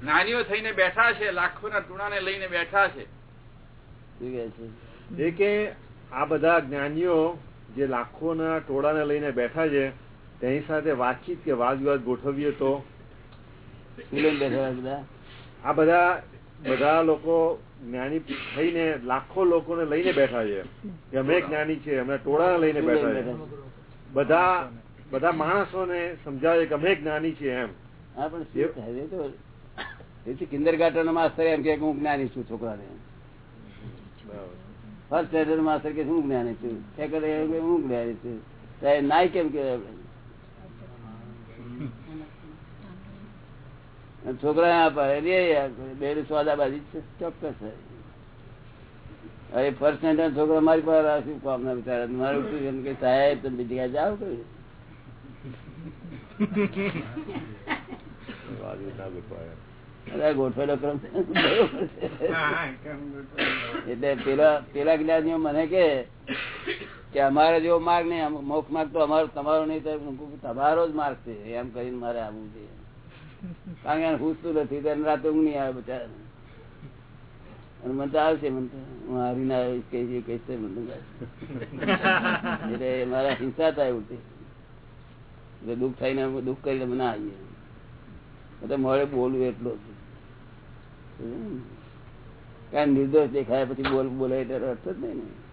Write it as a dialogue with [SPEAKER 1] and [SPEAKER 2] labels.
[SPEAKER 1] જ્ઞાનીઓ થઈને બેઠા છે લાખોના ટુણાને લઈને બેઠા છે.
[SPEAKER 2] એ કે આ બધા જ્ઞાનીઓ જે લાખોના ટોળાને લઈને બેઠા છે તેની સાથે વાતચીત કે વાદ વિવાદ ગોઠવીએ તો? આ બધા બધા લોકો જ્ઞાની થઈને લાખો લોકોને લઈને બેઠા છે. કે અમે જ્ઞાની છે અમે ટોળાને લઈને બેઠા છે. બધા બધા માણસોને સમજાવે કે અમે જ્ઞાની છીએ એમ.
[SPEAKER 3] હા પણ શું થાય એ તો એથી કિન્ડર ગાર્ટન માસ્તર એમ કે હું જ્ઞાની છું છોકરાને ફર્સ્ટ સ્ટેન્ડર્ડ માસ્તર કે હું જ્ઞાની છું સેકન્ડ એમ કે હું જ્ઞાની છું ત્યારે નાય કેમ કે છોકરા આ પાડે રે બે સોદાબાજી છે ચોક્કસ છે હવે ફર્સ્ટ સ્ટેન્ડર્ડ છોકરા મારી પાસે આવે શું કામ ના બિચારા મારે ઉઠી એમ કે સાહેબ તમે બીજી જગ્યાએ જાઓ કઈ
[SPEAKER 2] વાદ વિવાદ ના ગોઠવાય.
[SPEAKER 3] અરે ગોઠવેલો ક્રમ. એટલે પેલા પેલા જ્ઞાનીઓ મને કે અમારે જેવો માર્ગ નહીં મોક્ષ માર્ગ તો અમારો તમારો નહીં તમારો જ માર્ગ છે. એમ કરીને મારે આવવું છે. કારણ કે એને પૂછતું નથી. તેને રાતે ઊંઘ નહીં આવે બધા અને મને તો આવશે મને તો. હું હારીને આવીશ કઈ છે મને એટલે મારા હિંસા થાય ઉઠી એટલે દુઃખ થઈને દુઃખ કરીને મને આવીએ. એટલે મળે બોલવું એટલું જ. કારણ નિર્દોષ દેખાય પછી બોલ બોલાય ત્યારે અર્થ જ નહીં ને.